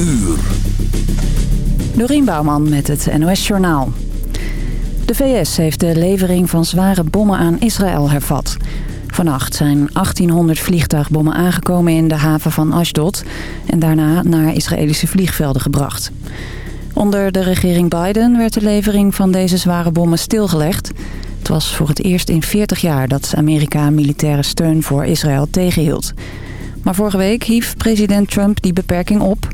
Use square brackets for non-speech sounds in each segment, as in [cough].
uur. Dorien Bouwman met het NOS Journaal. De VS heeft de levering van zware bommen aan Israël hervat. Vannacht zijn 1800 vliegtuigbommen aangekomen in de haven van Ashdod... en daarna naar Israëlische vliegvelden gebracht. Onder de regering Biden werd de levering van deze zware bommen stilgelegd. Het was voor het eerst in 40 jaar dat Amerika militaire steun voor Israël tegenhield. Maar vorige week hief president Trump die beperking op...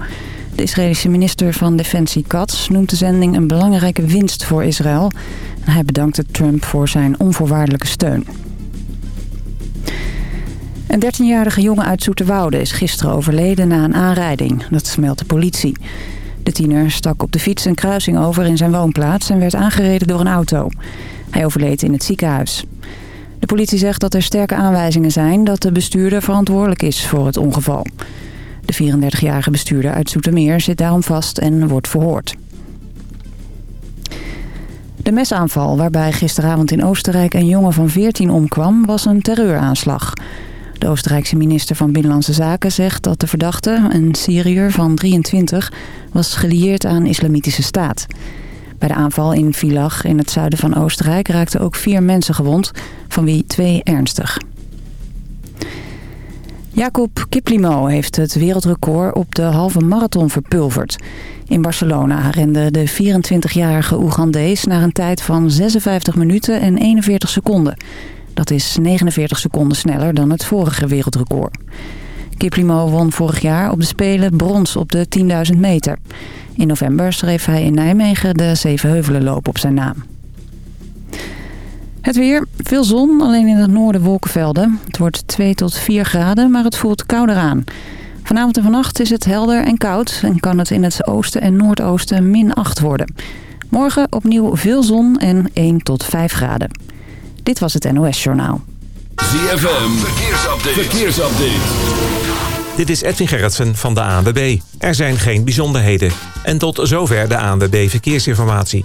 De Israëlische minister van Defensie Katz noemt de zending een belangrijke winst voor Israël. En hij bedankte Trump voor zijn onvoorwaardelijke steun. Een 13-jarige jongen uit Zoeterwoude is gisteren overleden na een aanrijding. Dat meldt de politie. De tiener stak op de fiets een kruising over in zijn woonplaats... en werd aangereden door een auto. Hij overleed in het ziekenhuis. De politie zegt dat er sterke aanwijzingen zijn... dat de bestuurder verantwoordelijk is voor het ongeval. De 34-jarige bestuurder uit Zoetermeer zit daarom vast en wordt verhoord. De mesaanval waarbij gisteravond in Oostenrijk een jongen van 14 omkwam... was een terreuraanslag... De Oostenrijkse minister van Binnenlandse Zaken zegt dat de verdachte, een Syriër van 23, was gelieerd aan islamitische staat. Bij de aanval in Villach in het zuiden van Oostenrijk raakten ook vier mensen gewond, van wie twee ernstig. Jacob Kiplimo heeft het wereldrecord op de halve marathon verpulverd. In Barcelona rende de 24-jarige Oegandees naar een tijd van 56 minuten en 41 seconden. Dat is 49 seconden sneller dan het vorige wereldrecord. Kiplimo won vorig jaar op de Spelen brons op de 10.000 meter. In november schreef hij in Nijmegen de Zevenheuvelenloop op zijn naam. Het weer, veel zon, alleen in het noorden wolkenvelden. Het wordt 2 tot 4 graden, maar het voelt kouder aan. Vanavond en vannacht is het helder en koud en kan het in het oosten en noordoosten min 8 worden. Morgen opnieuw veel zon en 1 tot 5 graden. Dit was het NOS Journaal. ZFM, verkeersupdate. verkeersupdate. Dit is Edwin Gerritsen van de ANWB. Er zijn geen bijzonderheden. En tot zover de ANWB Verkeersinformatie.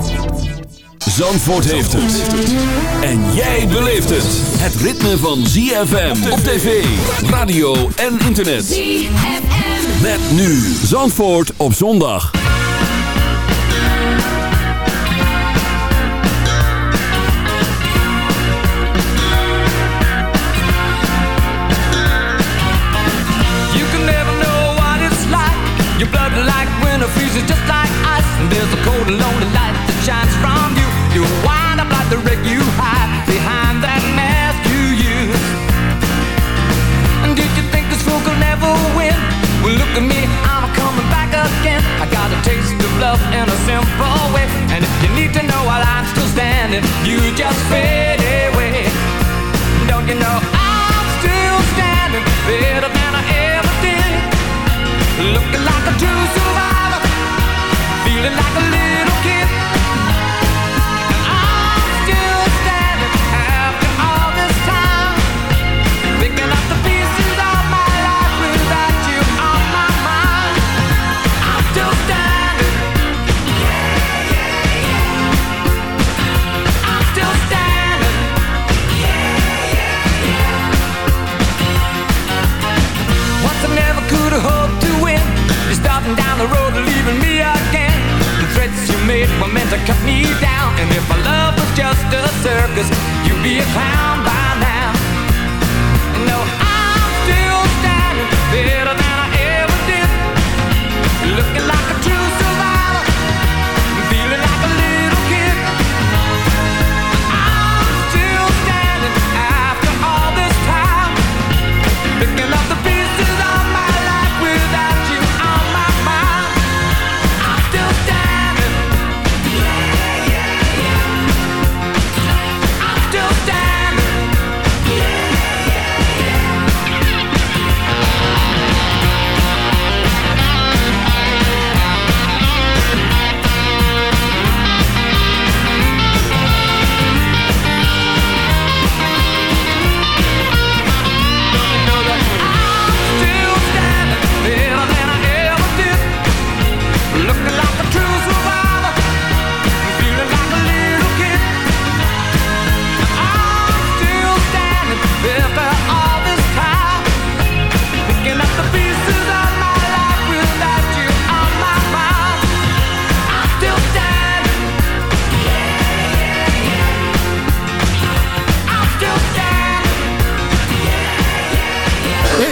Zandvoort heeft het. En jij beleeft het. Het ritme van ZFM op tv, radio en internet. ZFM. Met nu Zandvoort op zondag. You can never know what it's like. Your blood like winter freezes just like ice. And there's a cold and lonely light that shines from love in a simple way. And if you need to know while I'm still standing, you just fade away. Don't you know I'm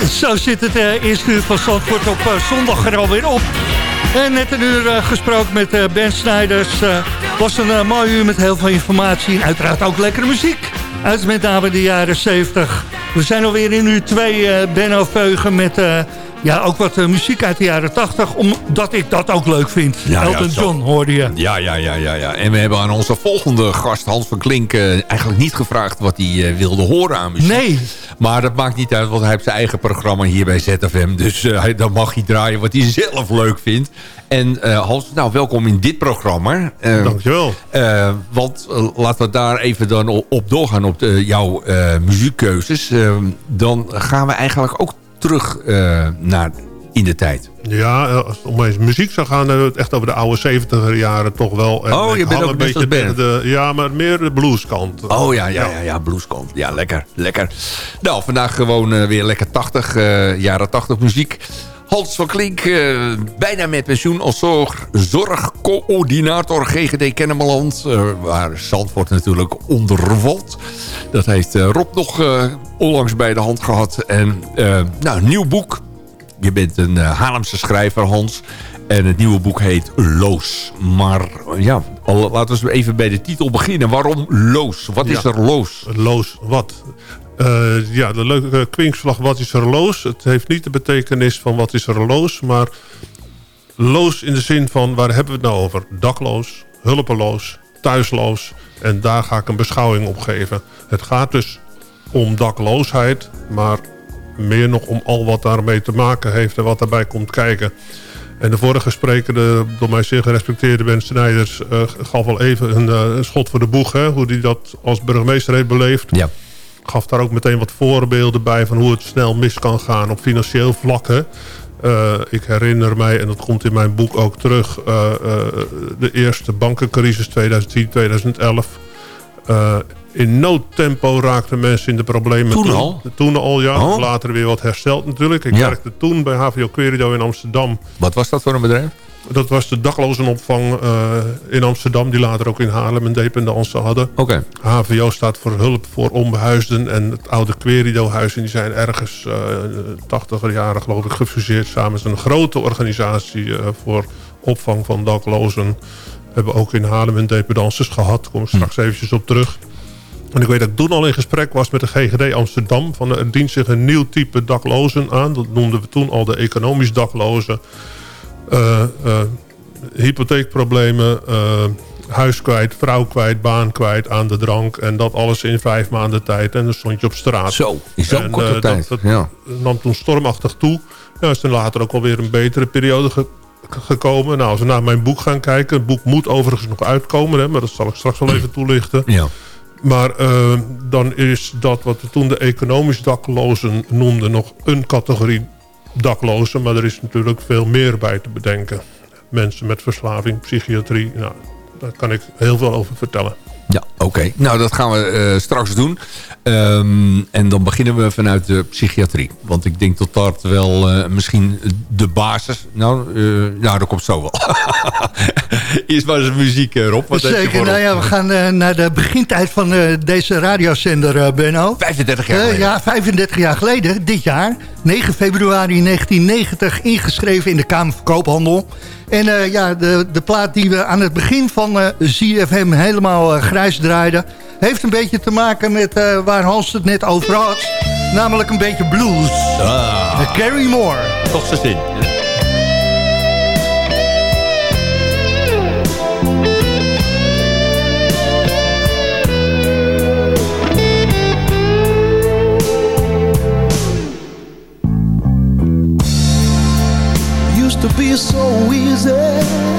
[laughs] Zo zit het uh, eerste uur van Zandvoort op uh, zondag er alweer op. En net een uur uh, gesproken met Ben Snijders. was een mooi uur met heel veel informatie. En uiteraard ook lekkere muziek. Uit met name de jaren 70. We zijn alweer in uur 2 Benno Veugen met ja, ook wat uh, muziek uit de jaren 80, omdat ik dat ook leuk vind. Ja, Elton ja, John hoorde je. Ja, ja, ja, ja, ja. En we hebben aan onze volgende gast, Hans van Klink, uh, eigenlijk niet gevraagd wat hij uh, wilde horen aan muziek. Nee. Maar dat maakt niet uit, want hij heeft zijn eigen programma hier bij ZFM. Dus dan mag hij draaien wat hij zelf leuk vindt. En Hans, nou welkom in dit programma. Dankjewel. want laten we daar even dan op doorgaan op de, jouw muziekkeuzes. dan gaan we eigenlijk ook terug uh, naar in de tijd. Ja, eh, als het om eens muziek zou gaan, dan hebben we het echt over de oude 70 jaren toch wel. En oh, je bent ook een beetje de, Ja, maar meer de blueskant. Oh ja, ja, ja, ja, blueskant. Ja, lekker, lekker. Nou, vandaag gewoon uh, weer lekker 80, uh, jaren 80 muziek. Hans van Klink, uh, bijna met pensioen als zorg, zorgcoördinator GGD Kennemerland. Uh, waar Zandvoort natuurlijk onder valt. Dat heeft uh, Rob nog onlangs bij de hand gehad. En nou, nieuw boek. Je bent een Haarlemse schrijver, Hans. En het nieuwe boek heet Loos. Maar ja, laten we even bij de titel beginnen. Waarom Loos? Wat is er Loos? Loos, wat? Uh, ja, de leuke kwinkslag, wat is er loos? Het heeft niet de betekenis van wat is er loos, maar loos in de zin van waar hebben we het nou over? Dakloos, hulpeloos, thuisloos. En daar ga ik een beschouwing op geven. Het gaat dus om dakloosheid, maar meer nog om al wat daarmee te maken heeft en wat daarbij komt kijken. En de vorige spreker, de door mij zeer gerespecteerde Ben Snijders... Uh, gaf al even een, een, schot voor de boeg, hè, hoe hij dat als burgemeester heeft beleefd. Ja gaf daar ook meteen wat voorbeelden bij... van hoe het snel mis kan gaan op financieel vlakken. Uh, ik herinner mij, en dat komt in mijn boek ook terug... Uh, uh, de eerste bankencrisis 2010, 2011... in noodtempo raakten mensen in de problemen. Toen al? Toen al, ja. Oh. Later weer wat hersteld natuurlijk. Ik werkte toen bij HVO Querido in Amsterdam. Wat was dat voor een bedrijf? Dat was de daklozenopvang uh, in Amsterdam... die later ook in Haarlem een dependance hadden. Oké. HVO staat voor hulp voor onbehuisden... en het oude Querido-huis... die zijn ergens uh, 80 jaren geloof ik gefuseerd... samen met een grote organisatie uh, voor opvang van daklozen. We hebben ook in Haarlem een dependances gehad. Daar kom ik straks hm. eventjes op terug. En ik weet dat ik toen al in gesprek was met de GGD Amsterdam. Van, er dient zich een nieuw type daklozen aan. Dat noemden we toen al de economisch daklozen... Uh, uh, hypotheekproblemen, uh, huis kwijt, vrouw kwijt, baan kwijt, aan de drank. En dat alles in vijf maanden tijd. En dan stond je op straat. Zo, in zo'n korte tijd. Dat, ja. nam toen stormachtig toe. Ja, is dan later ook alweer een betere periode gekomen. Nou, als we naar mijn boek gaan kijken. Het boek moet overigens nog uitkomen. Hè, maar dat zal ik straks wel even toelichten. Ja. Maar dan is dat wat we toen de economisch daklozen noemden... nog een categorie daklozen, maar er is natuurlijk veel meer bij te bedenken. Mensen met verslaving, psychiatrie, nou, daar kan ik heel veel over vertellen. Ja, oké. Nou, dat gaan we uh, straks doen. Um, en dan beginnen we vanuit de psychiatrie. Want ik denk dat dat wel uh, misschien de basis... Nou, uh, nou, dat komt zo wel. [laughs] Eerst maar eens muziek, Rob. Wat Zeker. Nou ja, we gaan naar de begintijd van deze radiozender, Benno. 35 jaar geleden. ja, 35 jaar geleden, dit jaar. 9 februari 1990 ingeschreven in de Kamer van Koophandel. En ja, de, de plaat die we aan het begin van ZFM helemaal grijs draaiden... heeft een beetje te maken met waar Hans het net over had. Namelijk een beetje blues. Ah. Carrie Moore. Toch zo zin. to be so easy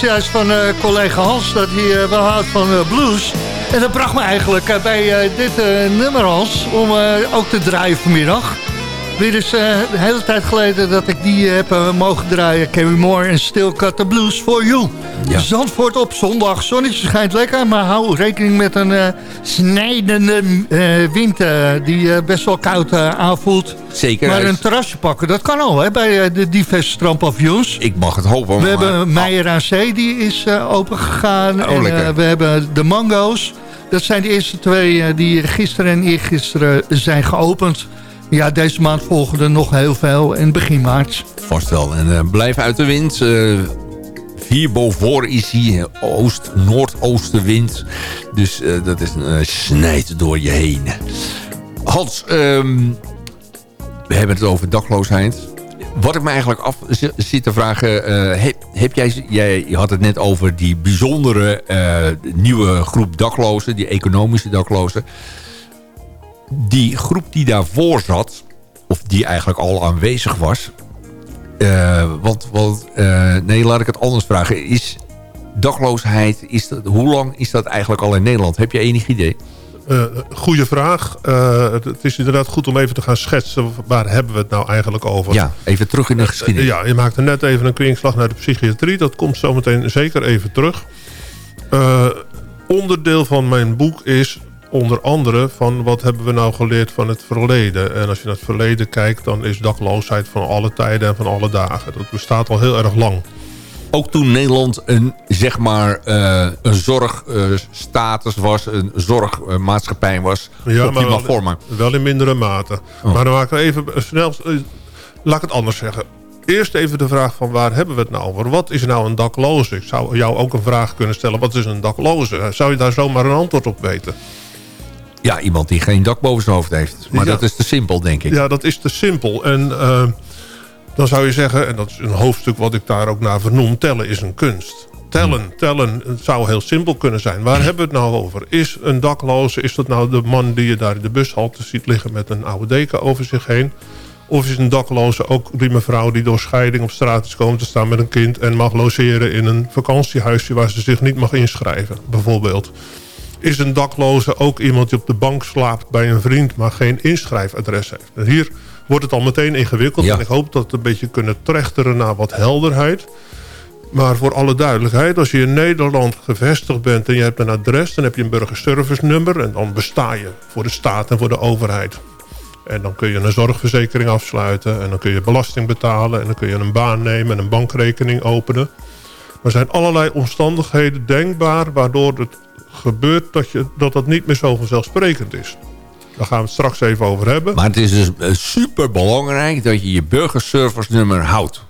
dus juist van eh, collega Hans dat hij eh, wel houdt van eh, blues. En dat bracht me eigenlijk bij dit nummer, Hans, om ook te draaien vanmiddag. Weer is eh, de hele tijd geleden dat ik die heb eh, mogen draaien. Carrie Moore en Still Cut the Blues for You. Ja. Zandvoort op zondag. Zonnetje schijnt lekker, maar hou rekening met een eh, snijdende eh, wind eh, die eh, best wel koud eh, aanvoelt. Zeker. Maar een terrasje pakken, dat kan al hè, bij eh, de diverse strandpaviljoens. Ik mag het hopen. We maar- hebben Meijer aan Zee, die is uh, open gegaan. Oh, en eh, we hebben de Mango's. Dat zijn de eerste twee eh, die gisteren en eergisteren zijn geopend. Ja, deze maand volgen er nog heel veel en begin maart. Vast wel. En eh, blijf uit de wind. Eh hier boven is hij oost, noordoostenwind. Dus eh, dat is, eh, snijdt door je heen. Hans, ehm, we hebben het over dakloosheid. Wat ik me eigenlijk af zi- zit te vragen... eh, heb, heb jij, jij had het net over die bijzondere eh, nieuwe groep daklozen... die economische daklozen. Die groep die daarvoor zat... of die eigenlijk al aanwezig was... Eh, want, want eh, nee, laat ik het anders vragen. Is dakloosheid, is dat, hoe lang is dat eigenlijk al in Nederland? Heb je enig idee? Eh, goeie vraag. Het, is inderdaad goed om even te gaan schetsen... waar hebben we het nou eigenlijk over? Ja, even terug in de geschiedenis. Ja, je maakte net even een kringslag naar de psychiatrie. Dat komt zometeen zeker even terug. Onderdeel van mijn boek is onder andere van wat hebben we nou geleerd van het verleden. En als je naar het verleden kijkt, dan is dakloosheid van alle tijden en van alle dagen. Dat bestaat al heel erg lang. Ook toen Nederland een, zeg maar, eh, een zorgstatus was, een zorgmaatschappij was. Ja, die wel, vormen. wel in mindere mate. Oh. Maar dan maak ik even snel... eh, Laat ik het anders zeggen. Eerst even de vraag van waar hebben we het nou over? Wat is nou een dakloze? Ik zou jou ook een vraag kunnen stellen. Wat is een dakloze? Zou je daar zomaar een antwoord op weten? Ja, iemand die geen dak boven zijn hoofd heeft. Maar Ja. dat is te simpel, denk ik. Ja, dat is te simpel. En eh, dan zou je zeggen, en dat is een hoofdstuk wat ik daar ook naar vernoem... tellen is een kunst. Tellen, Hmm. tellen het zou heel simpel kunnen zijn. Waar hebben we het nou over? Is een dakloze, is dat nou de man die je daar in de bushalte ziet liggen... met een oude deken over zich heen? Of is een dakloze ook die mevrouw die door scheiding op straat is komen te staan met een kind... en mag logeren in een vakantiehuisje waar ze zich niet mag inschrijven, bijvoorbeeld. Is een dakloze ook iemand die op de bank slaapt bij een vriend... maar geen inschrijfadres heeft. En hier wordt het al meteen ingewikkeld. Ja. En ik hoop dat we een beetje kunnen trechteren naar wat helderheid. Maar voor alle duidelijkheid, als je in Nederland gevestigd bent... en je hebt een adres, dan heb je een burgerservice nummer... en dan besta je voor de staat en voor de overheid. En dan kun je een zorgverzekering afsluiten... en dan kun je belasting betalen... en dan kun je een baan nemen en een bankrekening openen. Maar er zijn allerlei omstandigheden denkbaar... waardoor het gebeurt dat, je, dat dat niet meer zo vanzelfsprekend is. Daar gaan we het straks even over hebben. Maar het is dus super belangrijk dat je je burgerservice nummer houdt.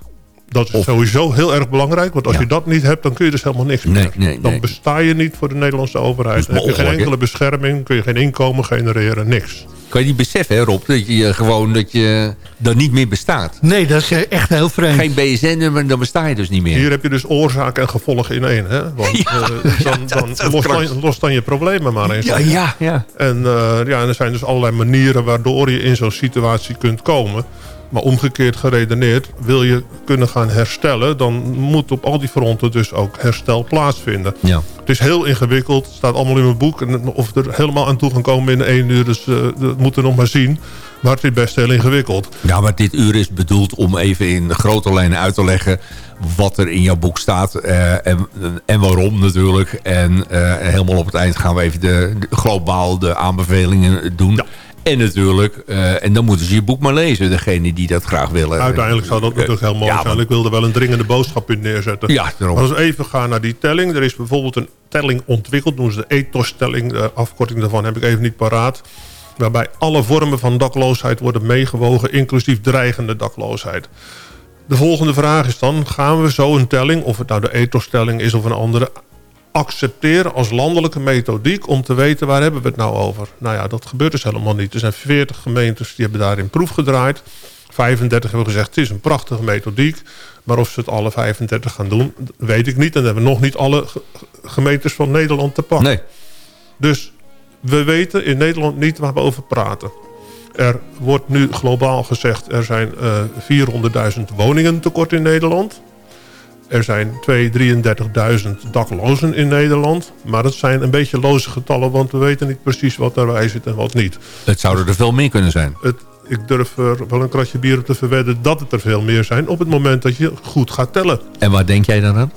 Dat is Of- sowieso heel erg belangrijk. Want als Ja. je dat niet hebt, dan kun je dus helemaal niks Nee, meer. nee, dan nee. besta je niet voor de Nederlandse overheid. Dan heb je geen enkele bescherming. kun je geen inkomen genereren, niks. Kan je niet beseffen, hè, Rob, dat je eh, gewoon dat je dan niet meer bestaat. Nee, dat is echt heel vreemd. Geen BSN-nummer, dan besta je dus niet meer. Hier heb je dus oorzaak en gevolg in één. Hè? Want [laughs] Ja, eh, dan, [laughs] ja, dan los, dan, los dan je problemen maar eens. ja, ja. En, eh, ja, en er zijn dus allerlei manieren waardoor je in zo'n situatie kunt komen. Maar omgekeerd geredeneerd, wil je kunnen gaan herstellen... dan moet op al die fronten dus ook herstel plaatsvinden. ja. Het is heel ingewikkeld. Het staat allemaal in mijn boek. En of we er helemaal aan toe gaan komen in één uur... dus eh, dat moeten we nog maar zien. Maar het is best heel ingewikkeld. Ja, maar dit uur is bedoeld om even in grote lijnen uit te leggen... wat er in jouw boek staat eh, en, en waarom natuurlijk. En eh, helemaal op het eind gaan we even de, de globaal de aanbevelingen doen. En natuurlijk, eh, en dan moeten ze je boek maar lezen, degene die dat graag willen. Uiteindelijk zou dat Eh, natuurlijk heel mooi ja, zijn. Ik wilde wel een dringende boodschap in neerzetten. Ja, daarom. Als we even gaan naar die telling. Er is bijvoorbeeld een telling ontwikkeld. Noemen ze de ethos-telling. De afkorting daarvan heb ik even niet paraat. Waarbij alle vormen van dakloosheid worden meegewogen. Inclusief dreigende dakloosheid. De volgende vraag is dan. Gaan we zo een telling, of het nou de ethos-telling is of een andere... accepteren als landelijke methodiek om te weten waar hebben we het nou over. Nou ja, dat gebeurt dus helemaal niet. Er zijn 40 gemeentes die hebben daarin proef gedraaid. 35 hebben gezegd, het is een prachtige methodiek. Maar of ze het alle 35 gaan doen, weet ik niet. En dan hebben we nog niet alle ge- gemeentes van Nederland te pakken. Nee, Dus we weten in Nederland niet waar we over praten. Er wordt nu globaal gezegd... er zijn eh 400.000 woningen tekort in Nederland. Er zijn 233.000 daklozen in Nederland. Maar dat zijn een beetje loze getallen... want we weten niet precies wat daarbij zit en wat niet. het zouden er veel meer kunnen zijn. Het, ik durf er wel een kratje bier op te verwedden... dat het er veel meer zijn op het moment dat je goed gaat tellen. En waar denk jij dan aan?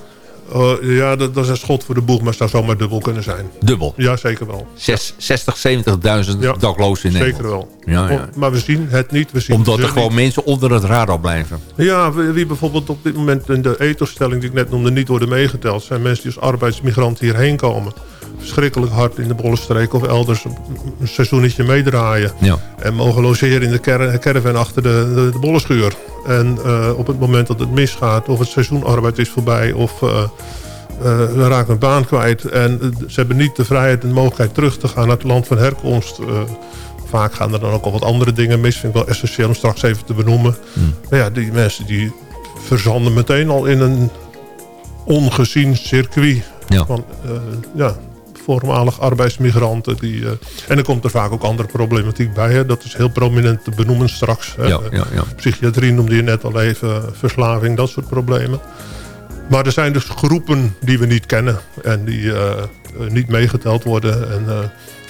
Eh, ja, dat, dat is een schot voor de boeg... maar het zou zomaar dubbel kunnen zijn. Dubbel. Ja, zeker wel. Zes- 60, 70.000 Ja, daklozen in Zeker Nederland. wel. Ja, ja. Maar we zien het niet. We zien Omdat er gewoon niet. mensen onder het radar blijven. Ja, wie bijvoorbeeld op dit moment in de ethosstelling die ik net noemde niet worden meegeteld... zijn mensen die als arbeidsmigrant hierheen komen. Verschrikkelijk hard in de Bollenstreek of elders een seizoenetje meedraaien. Ja. En mogen logeren in de car- caravan achter de, de, de bollenschuur. En eh, op het moment dat het misgaat of het seizoenarbeid is voorbij... of ze raken een baan kwijt en ze hebben niet de vrijheid en de mogelijkheid terug te gaan naar het land van herkomst... vaak gaan er dan ook al wat andere dingen mis. Vind ik wel essentieel om straks even te benoemen. Maar ja, die mensen die verzanden meteen al in een ongezien circuit. Ja. Van, ja, voormalig arbeidsmigranten. Die, eh, en er komt er vaak ook andere problematiek bij. Hè. Dat is heel prominent te benoemen straks. hè. Ja, ja, ja. Psychiatrie noemde je net al even. Verslaving, dat soort problemen. Maar er zijn dus groepen die we niet kennen. En die eh, eh, niet meegeteld worden. En eh,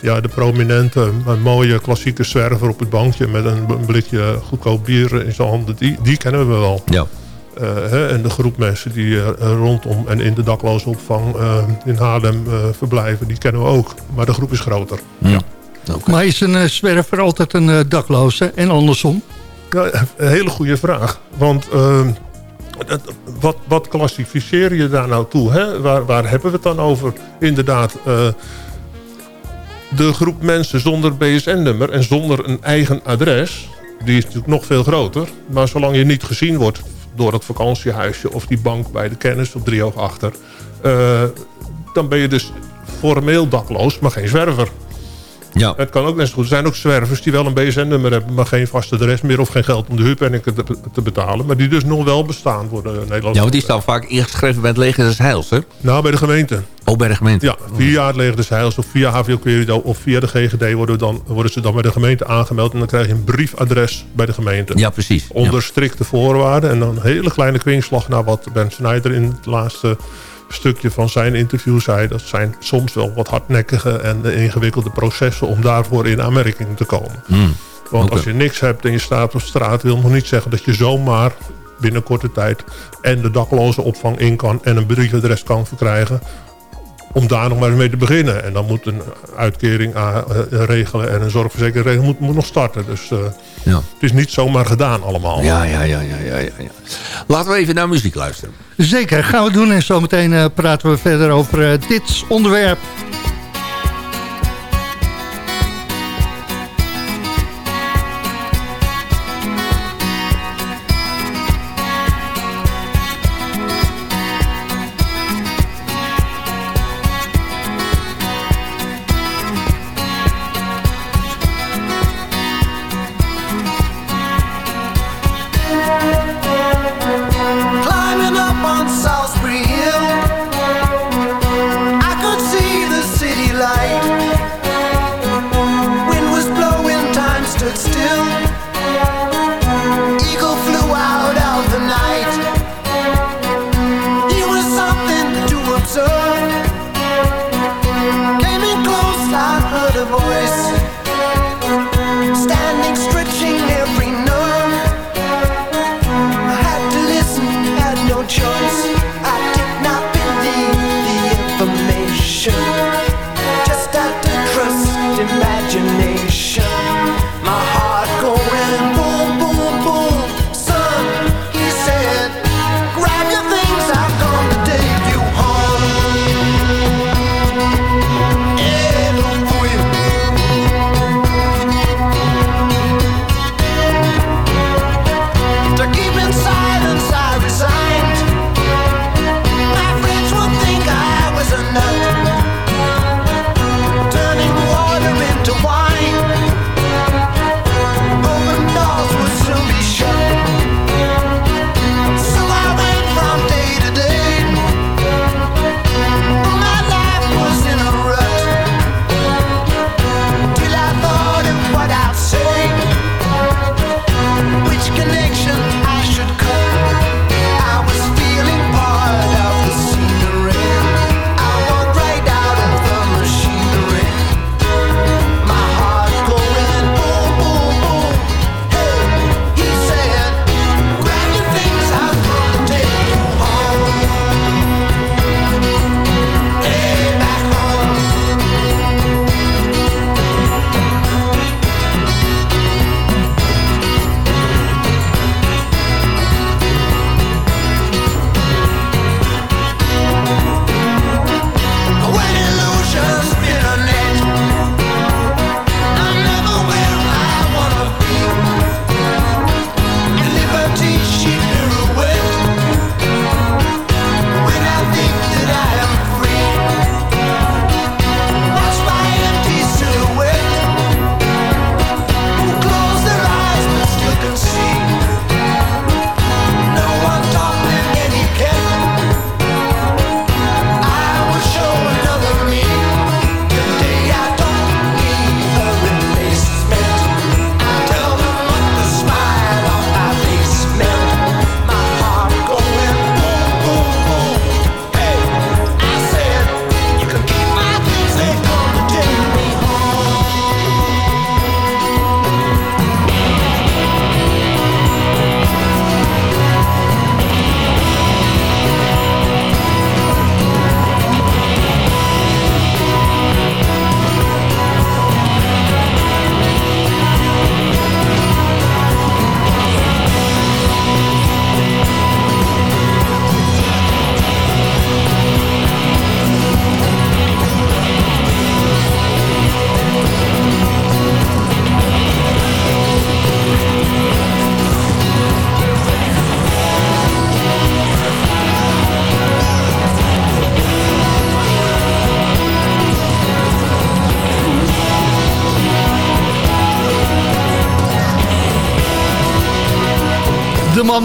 ja, de prominente, een mooie klassieke zwerver op het bankje... met een, een blikje goedkoop bier in zijn handen. Die, die kennen we wel. Ja. Eh, hè, en de groep mensen die eh, rondom en in de daklozenopvang eh, in Haarlem eh, verblijven... die kennen we ook. Maar de groep is groter. Ja. Oké. Maar is een zwerver altijd een eh, dakloze en andersom? Ja, een hele goede vraag. Want eh, dat- wat, wat klassificeer je daar nou toe? Hè? Waar, waar hebben we het dan over? Inderdaad, eh, de groep mensen zonder BSN-nummer en zonder een eigen adres... die is natuurlijk nog veel groter. Maar zolang je niet gezien wordt door het vakantiehuisje... of die bank bij de kennis op driehoog achter... eh, dan ben je dus formeel dakloos, maar geen zwerver. Ja. Het kan ook net zo goed. Er zijn ook zwervers die wel een BSN-nummer hebben... maar geen vaste adres meer of geen geld om de huurpenning te, te betalen. Maar die dus nog wel bestaan voor de Nederlandse... Ja, want die staan vaak ingeschreven bij het leger des Heils, hè? Nou, bij de gemeente. Oh, bij de gemeente. Ja, via het leger des Heils of via HVO Querido of via de GGD... Worden, dan, worden ze dan bij de gemeente aangemeld... en dan krijg je een briefadres bij de gemeente. Ja, precies. Onder strikte voorwaarden. En dan een hele kleine kwinkslag naar wat Ben Snyder in het laatste stukje van zijn interview zei. Dat zijn soms wel wat hardnekkige en ingewikkelde processen om daarvoor in aanmerking te komen. Hmm. Want als je niks hebt en je staat op straat... wil nog niet zeggen dat je zomaar binnen korte tijd... en de dakloze opvang in kan en een briefadres kan verkrijgen... om daar nog maar eens mee te beginnen. En dan moet een uitkering eh, regelen en een zorgverzekering regelen moet, moet nog starten. Dus eh, Ja. het is niet zomaar gedaan allemaal. Ja, ja, ja, ja, ja, ja. Laten we even naar muziek luisteren. Zeker, gaan we doen. En zometeen eh, praten we verder over eh, dit onderwerp.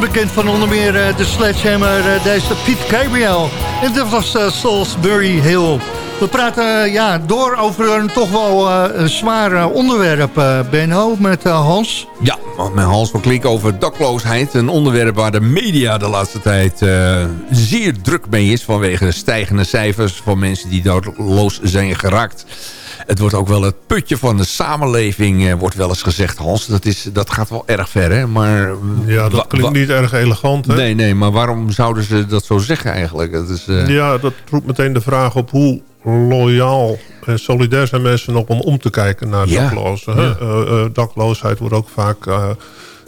Bekend van onder meer uh, de Sledgehammer, uh, deze Piet Gabriel. En dat was uh, Salisbury Hill. We praten ja, door over een toch wel zwaar onderwerp, Benno, met Hans. Ja, met Hans van Klink over dakloosheid. Een onderwerp waar de media de laatste tijd zeer druk mee is... vanwege de stijgende cijfers van mensen die dakloos zijn geraakt. Het wordt ook wel het putje van de samenleving, eh, wordt wel eens gezegd, Hans. Dat, is, dat gaat wel erg ver, hè? Maar, ja, dat klinkt niet erg elegant, hè? Nee, nee, maar waarom zouden ze dat zo zeggen eigenlijk? Dat is, uh... Ja, dat roept meteen de vraag op hoe loyaal en solidair zijn mensen nog om om te kijken naar ja. daklozen. Ja. Uh, dakloosheid wordt ook vaak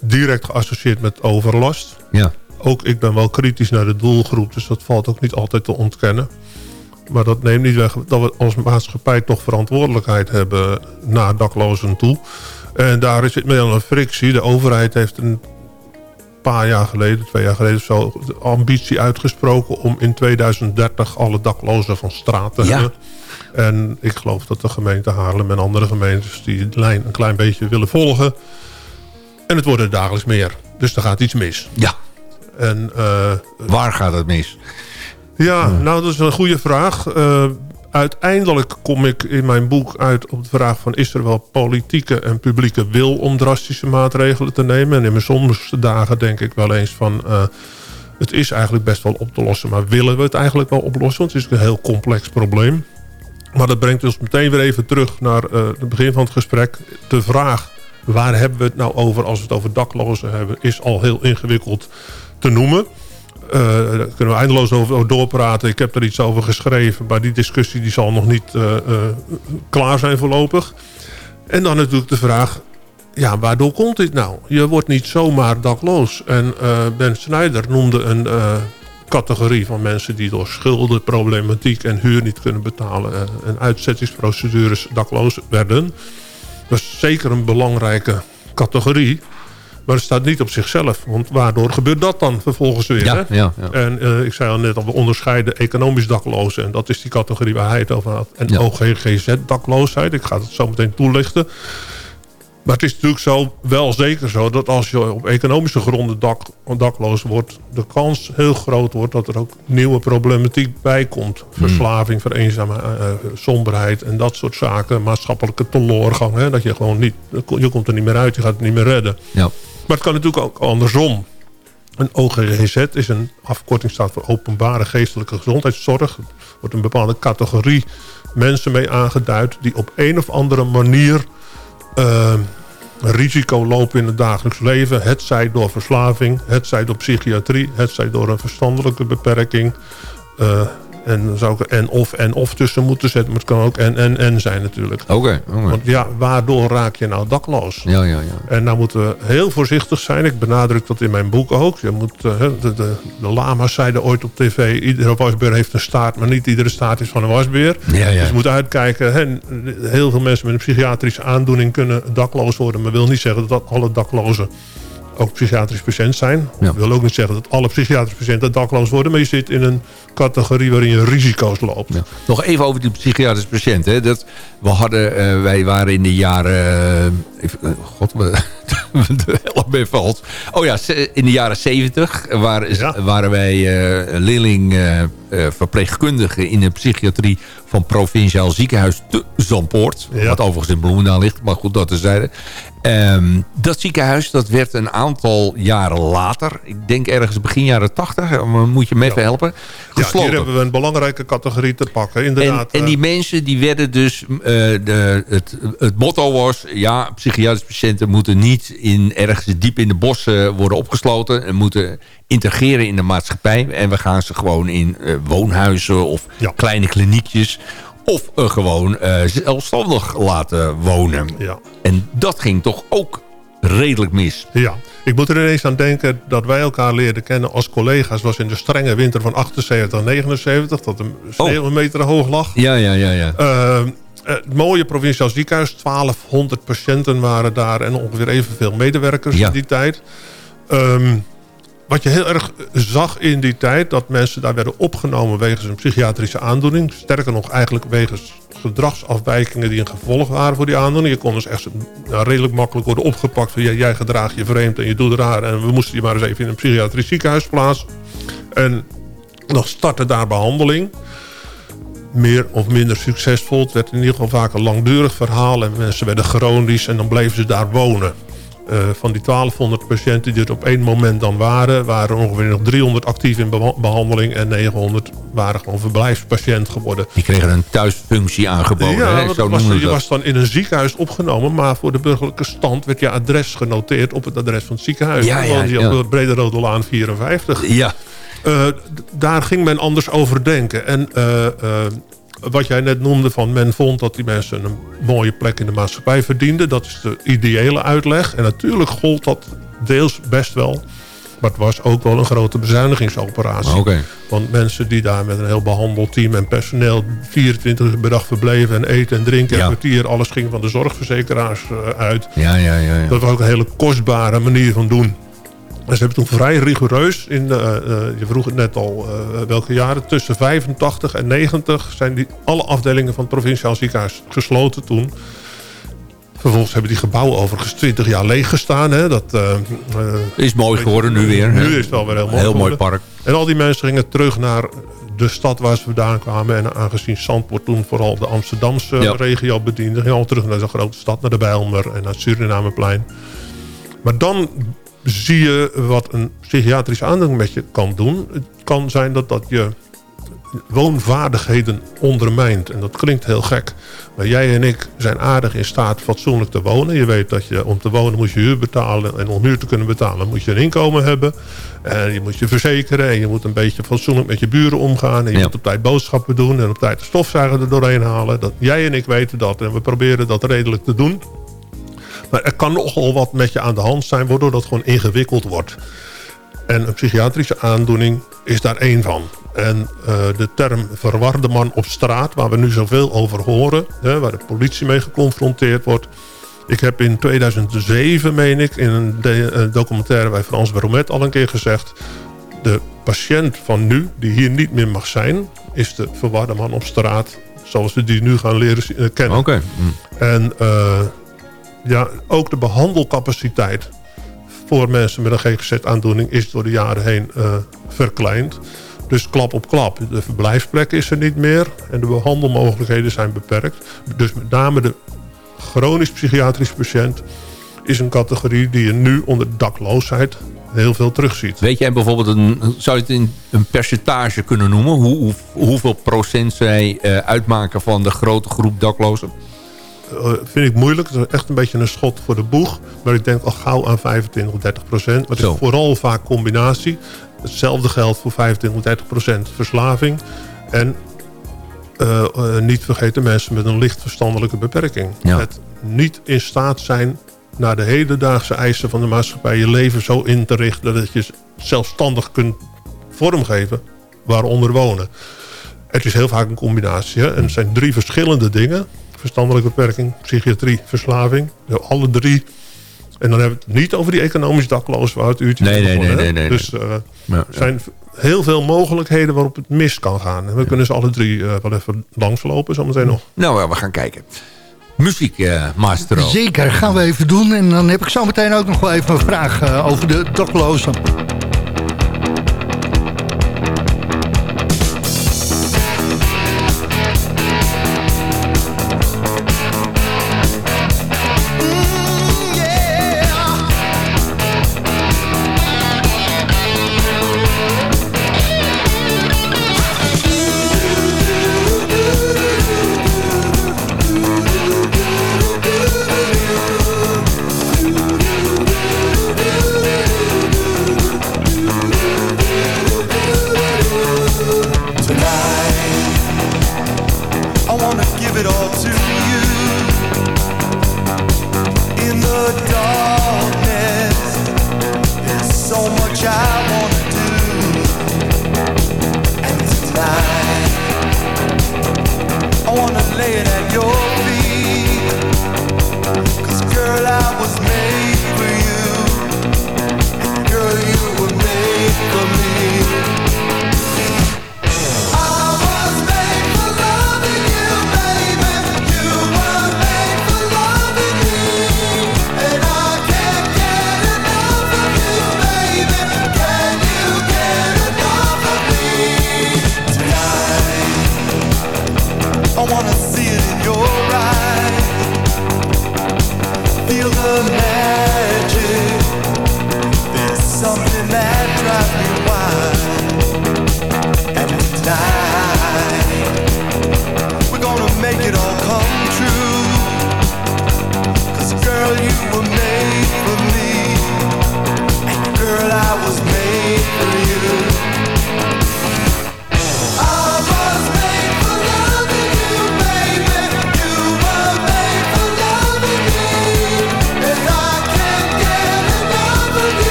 direct geassocieerd met overlast. Ja. Ook ik ben wel kritisch naar de doelgroep, dus dat valt ook niet altijd te ontkennen. Maar dat neemt niet weg dat we als maatschappij toch verantwoordelijkheid hebben naar daklozen toe. En daar zit meer een frictie. De overheid heeft een paar jaar geleden, twee jaar geleden zo, de ambitie uitgesproken om in 2030 alle daklozen van straat te ja. hebben. En ik geloof dat de gemeente Haarlem en andere gemeentes die lijn een klein beetje willen volgen. En het worden dagelijks meer. Dus er gaat iets mis. Ja. En, uh, Waar gaat het mis? Ja, nou dat is een goede vraag. Uh, uiteindelijk kom ik in mijn boek uit op de vraag van... is er wel politieke en publieke wil om drastische maatregelen te nemen? En in mijn sommige dagen denk ik wel eens van... Uh, het is eigenlijk best wel op te lossen, maar willen we het eigenlijk wel oplossen? Want het is een heel complex probleem. Maar dat brengt ons meteen weer even terug naar uh, het begin van het gesprek. De vraag, waar hebben we het nou over als we het over daklozen hebben... is al heel ingewikkeld te noemen... Uh, daar kunnen we eindeloos over, doorpraten. Ik heb er iets over geschreven. Maar die discussie die zal nog niet uh, uh, klaar zijn voorlopig. En dan natuurlijk de vraag... Ja, waardoor komt dit nou? Je wordt niet zomaar dakloos. En Ben Snijder noemde een categorie van mensen... die door schulden, problematiek en huur niet kunnen betalen... en uitzettingsprocedures dakloos werden. Dat is zeker een belangrijke categorie... Maar het staat niet op zichzelf. Want waardoor gebeurt dat dan vervolgens weer? Ja, hè? Ja, ja. En uh, ik zei al net al, we onderscheiden economisch daklozen. En dat is die categorie waar hij het over had. En Ja. OGGZ-dakloosheid. Ik ga het zo meteen toelichten. Maar het is natuurlijk zo, wel zeker zo... dat als je op economische gronden dak, dakloos wordt... de kans heel groot wordt dat er ook nieuwe problematiek bij komt. Verslaving, vereenzaming, eh, somberheid en dat soort zaken. Maatschappelijke teleurgang. Hè, dat je gewoon niet... Je komt er niet meer uit, je gaat het niet meer redden. Ja. Maar het kan natuurlijk ook andersom. Een OGGZ is een afkorting staat voor openbare geestelijke gezondheidszorg. Er wordt een bepaalde categorie mensen mee aangeduid... die op een of andere manier uh, risico lopen in het dagelijks leven. Het zij door verslaving, het zij door psychiatrie... het zij door een verstandelijke beperking... Uh, en dan zou ik er en of en of tussen moeten zetten. Maar het kan ook en en en zijn natuurlijk. Oké. Okay, okay. Want ja, waardoor raak je nou dakloos? Ja, ja, ja. En nou moeten we heel voorzichtig zijn. Ik benadruk dat in mijn boek ook. Je moet, uh, de, de, de lama's zeiden ooit op tv... iedere wasbeer heeft een staart, maar niet iedere staart is van een wasbeer. Ja, ja. Dus je moet uitkijken. Hè, heel veel mensen met een psychiatrische aandoening kunnen dakloos worden. Maar wil niet zeggen dat alle daklozen ook psychiatrisch patiënt zijn. Ja. Ik wil ook niet zeggen dat alle psychiatrische patiënten dakloos worden. Maar je zit in een categorie waarin je risico's loopt. Ja. Nog even over die psychiatrische patiënt. Hè. Dat, we hadden, uh, wij waren in de jaren... Even, uh, God, [laughs] de helft mee valt. Oh ja, in de jaren zeventig waren, ja. waren wij leerling verpleegkundigen in de psychiatrie van Provinciaal Ziekenhuis te Zandpoort. Ja. Wat overigens in Bloemendaal ligt, maar goed, dat terzijde. Um, dat ziekenhuis dat werd een aantal jaren later, ik denk ergens begin jaren tachtig, moet je me even ja. helpen, gesloten. Ja, hier hebben we een belangrijke categorie te pakken, inderdaad. En, en die mensen die werden dus, uh, de, het, het motto was, ja, psychiatrische patiënten moeten niet in, ergens diep in de bossen worden opgesloten en moeten integreren in de maatschappij. En we gaan ze gewoon in uh, woonhuizen of ja. kleine kliniekjes of uh, gewoon uh, zelfstandig laten wonen. Ja. En dat ging toch ook redelijk mis. Ja, ik moet er ineens aan denken dat wij elkaar leerden kennen als collega's. was in de strenge winter van 78 en 79, dat een sneeuw oh. een meter hoog lag. Ja, ja, ja. ja. Uh, het mooie provinciaal ziekenhuis, 1200 patiënten waren daar en ongeveer evenveel medewerkers ja. in die tijd. Um, wat je heel erg zag in die tijd... dat mensen daar werden opgenomen wegens een psychiatrische aandoening. Sterker nog, eigenlijk wegens gedragsafwijkingen... die een gevolg waren voor die aandoening. Je kon dus echt nou, redelijk makkelijk worden opgepakt... van jij, jij gedraagt je vreemd en je doet raar... en we moesten je maar eens even in een psychiatrisch ziekenhuis plaatsen. En nog startte daar behandeling meer of minder succesvol. Het werd in ieder geval vaak een langdurig verhaal. En mensen werden chronisch en dan bleven ze daar wonen. Uh, van die 1200 patiënten die er op één moment dan waren... waren ongeveer nog 300 actief in behandeling... en 900 waren gewoon verblijfspatiënt geworden. Die kregen een thuisfunctie aangeboden, ja, hè? Zo was, je dat. was dan in een ziekenhuis opgenomen... maar voor de burgerlijke stand werd je adres genoteerd... op het adres van het ziekenhuis. Ja, ja, ja. op de Brede Rode Laan 54. Ja, Uh, daar ging men anders over denken. En uh, uh, wat jij net noemde van men vond dat die mensen een mooie plek in de maatschappij verdienden. Dat is de ideële uitleg. En natuurlijk gold dat deels best wel. Maar het was ook wel een grote bezuinigingsoperatie. Okay. Want mensen die daar met een heel behandelteam en personeel 24 uur per dag verbleven en eten en drinken Ja. en kwartier. Alles ging van de zorgverzekeraars uit. ja, ja, ja. ja. Dat was ook een hele kostbare manier van doen. En ze hebben toen vrij rigoureus, in, uh, uh, je vroeg het net al, uh, welke jaren, tussen 85 en 90 zijn die, alle afdelingen van het provinciaal ziekenhuis gesloten toen. Vervolgens hebben die gebouwen overigens 20 jaar leeg gestaan. Hè. Dat, is mooi geworden nu weer. Nu is het wel weer heel mooi Heel mooi park. En al die mensen gingen terug naar de stad waar ze vandaan kwamen. En aangezien Zandvoort toen vooral de Amsterdamse Ja. regio bediende... gingen al terug naar de grote stad, naar de Bijlmer en naar het Surinameplein. Maar dan zie je wat een psychiatrische aandoening met je kan doen. Het kan zijn dat dat je woonvaardigheden ondermijnt. En dat klinkt heel gek. Maar jij en ik zijn aardig in staat fatsoenlijk te wonen. Je weet dat je om te wonen moet je huur betalen. En om huur te kunnen betalen moet je een inkomen hebben. En je moet je verzekeren. En je moet een beetje fatsoenlijk met je buren omgaan. En je Ja. moet op tijd boodschappen doen. En op tijd de stofzuiger er doorheen halen. Dat, jij en ik weten dat. En we proberen dat redelijk te doen. Maar er kan nogal wat met je aan de hand zijn... waardoor dat gewoon ingewikkeld wordt. En een psychiatrische aandoening is daar één van. En uh, de term verwarde man op straat... waar we nu zoveel over horen... Hè, waar de politie mee geconfronteerd wordt... Ik heb in 2007, meen ik, in een, een documentaire bij Frans Baromet al een keer gezegd... de patiënt van nu, die hier niet meer mag zijn... is de verwarde man op straat, zoals we die nu gaan leren uh, kennen. Oké. Hm. En uh, ja, ook de behandelcapaciteit voor mensen met een GGZ-aandoening... is door de jaren heen uh, verkleind. Dus klap op klap. De verblijfsplek is er niet meer. En de behandelmogelijkheden zijn beperkt. Dus met name de chronisch psychiatrische patiënt... is een categorie die je nu onder dakloosheid heel veel terugziet. Weet jij bijvoorbeeld, een, zou je het in een percentage kunnen noemen? Hoe, hoe, hoeveel procent zij uh, uitmaken van de grote groep daklozen? Uh, vind ik moeilijk. Het is echt een beetje een schot voor de boeg. Maar ik denk al gauw aan 25 of 30 procent. Maar het is vooral vaak combinatie. Hetzelfde geldt voor 25 of 30 procent verslaving. En uh, uh, niet vergeten mensen met een licht verstandelijke beperking. Ja. Het niet in staat zijn naar de hedendaagse eisen van de maatschappij... je leven zo in te richten dat je zelfstandig kunt vormgeven. Waaronder wonen. Het is heel vaak een combinatie. Hè? En het zijn drie verschillende dingen. Verstandelijke beperking, psychiatrie, verslaving. Alle drie. En dan hebben we het niet over die economisch daklozen... waar het uurtje nee, nee, nee, nee, nee, Dus uh, er ja, zijn heel veel mogelijkheden waarop het mis kan gaan. En we kunnen ze alle drie uh, wel even langslopen zometeen nog. Nou, we gaan kijken. Muziek, uh, Maestro. Zeker, gaan we even doen. En dan heb ik zo meteen ook nog wel even een vraag uh, over de daklozen.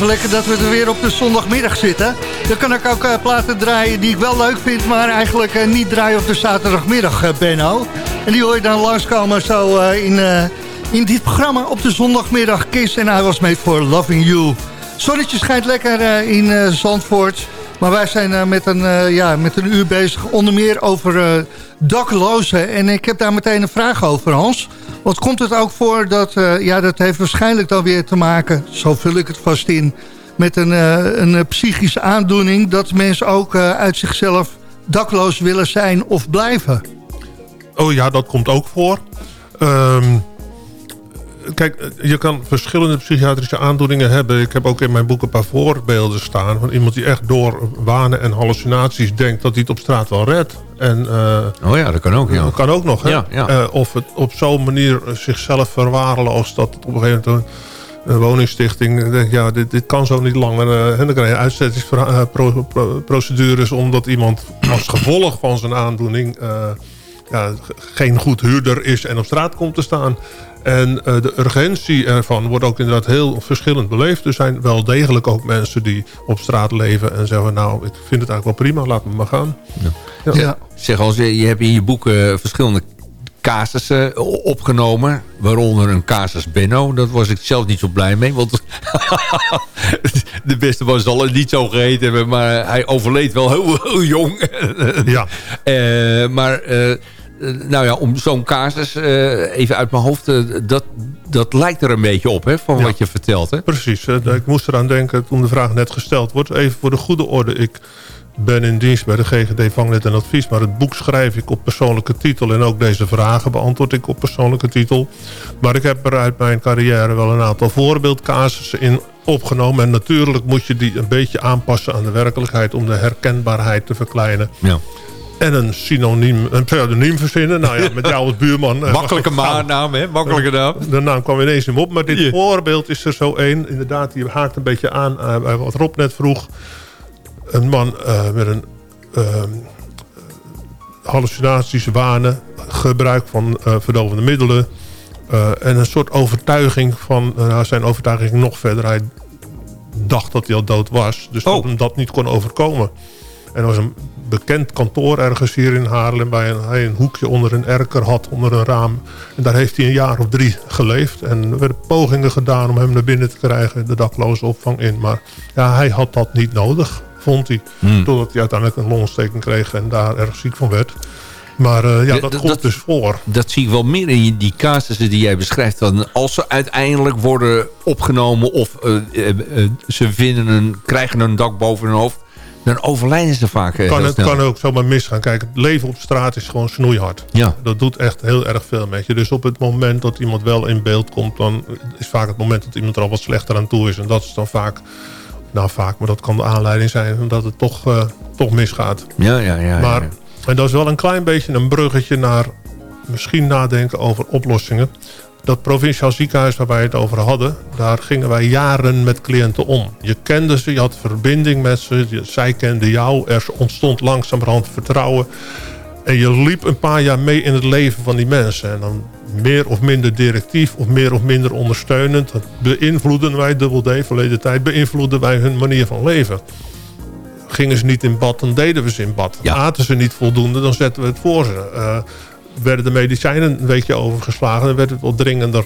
Lekker dat we er weer op de zondagmiddag zitten. Dan kan ik ook uh, platen draaien die ik wel leuk vind... maar eigenlijk uh, niet draaien op de zaterdagmiddag, uh, Benno. En die hoor je dan langskomen zo in, in dit programma op de zondagmiddag. Kiss en I was made for loving you. Zonnetje schijnt lekker in Zandvoort... Maar wij zijn met, een, ja, met een uur bezig onder meer over daklozen. En ik heb daar meteen een vraag over, Hans. Wat komt het ook voor dat, uh, ja, dat heeft waarschijnlijk dan weer te maken, zo vul ik het vast in, met een, uh, een psychische aandoening, dat mensen ook uit zichzelf dakloos willen zijn of blijven? Oh ja, dat komt ook voor. Um, kijk, je kan verschillende psychiatrische aandoeningen hebben. Ik heb ook in mijn boek een paar voorbeelden staan... van iemand die echt door wanen en hallucinaties denkt... dat hij het op straat wel redt. En, uh, oh ja, dat kan ook. Ja. Dat kan ook nog. Hè? Ja, ja. Uh, of het op zo'n manier zichzelf verwaarloost... dat het op een gegeven moment een woningstichting denkt... ja, dit, dit kan zo niet langer. Uh, en dan krijg je uitzettingsprocedures... omdat iemand als gevolg van zijn aandoening... ja, geen goed huurder is en op straat komt te staan. En uh, de urgentie ervan wordt ook inderdaad heel verschillend beleefd. Er zijn wel degelijk ook mensen die op straat leven en zeggen... nou, ik vind het eigenlijk wel prima, laat me maar gaan. Ja. Ja. ja. Zeg, als je, je hebt in je boek uh, verschillende casussen opgenomen. Waaronder een casus Benno. Dat was ik zelf niet zo blij mee. Want [laughs] de beste man zal het niet zo geheten hebben. Maar hij overleed wel heel, heel jong. [laughs] ja. Uh, maar... Eh, nou ja, om zo'n casus, uh, even uit mijn hoofd, dat, dat lijkt er een beetje op, hè, van ja, wat je vertelt. Hè? Precies, ik moest eraan denken toen de vraag net gesteld wordt. Even voor de goede orde, ik ben in dienst bij de GGD Vangnet en Advies... maar het boek schrijf ik op persoonlijke titel... en ook deze vragen beantwoord ik op persoonlijke titel. Maar ik heb er uit mijn carrière wel een aantal voorbeeldcasussen in opgenomen. En natuurlijk moet je die een beetje aanpassen aan de werkelijkheid... om de herkenbaarheid te verkleinen. Ja en een synoniem, een pseudoniem verzinnen. Nou ja, [laughs] met jou als buurman. Eh, Makkelijke naam, hè? Makkelijke naam. De naam kwam ineens in op. Maar dit voorbeeld is er zo één. Inderdaad, die haakt een beetje aan bij wat Rob net vroeg. Een man uh, met een uh, hallucinaties, wanen, gebruik van verdovende middelen. en een soort overtuiging van zijn overtuiging nog verder. Hij dacht dat hij al dood was. Dus oh. dat hem dat niet kon overkomen. En er was een bekend kantoor ergens hier in Haarlem... waar hij een hoekje onder een erker had, onder een raam. En daar heeft hij een jaar of drie geleefd. En er werden pogingen gedaan om hem naar binnen te krijgen... de dakloze opvang in. Maar ja, hij had dat niet nodig, vond hij. Hmm. Totdat hij uiteindelijk een longontsteking kreeg en daar erg ziek van werd. Maar uh, ja, dat komt dus voor. Dat zie ik wel meer in die casussen die jij beschrijft. Dan als ze uiteindelijk worden opgenomen of uh, uh, ze vinden een, krijgen een dak boven hun hoofd dan overlijden ze vaak kan Het kan ook zomaar misgaan. Kijk, het leven op straat is gewoon snoeihard. Ja. Dat doet echt heel erg veel met je. Dus op het moment dat iemand wel in beeld komt... dan is vaak het moment dat iemand er al wat slechter aan toe is. En dat is dan vaak... Nou, vaak, maar dat kan de aanleiding zijn... omdat het toch, uh, toch misgaat. Ja, ja, ja. Maar, ja, ja. En dat is wel een klein beetje een bruggetje naar... misschien nadenken over oplossingen dat provinciaal ziekenhuis waar wij het over hadden... daar gingen wij jaren met cliënten om. Je kende ze, je had verbinding met ze, zij kenden jou. Er ontstond langzamerhand vertrouwen. En je liep een paar jaar mee in het leven van die mensen. En dan meer of minder directief of meer of minder ondersteunend... beïnvloeden wij, dubbel D, verleden tijd... beïnvloeden wij hun manier van leven. Gingen ze niet in bad, dan deden we ze in bad. Ja. Aten ze niet voldoende, dan zetten we het voor ze. Uh, werden de medicijnen een weekje overgeslagen... en werd het wat dringender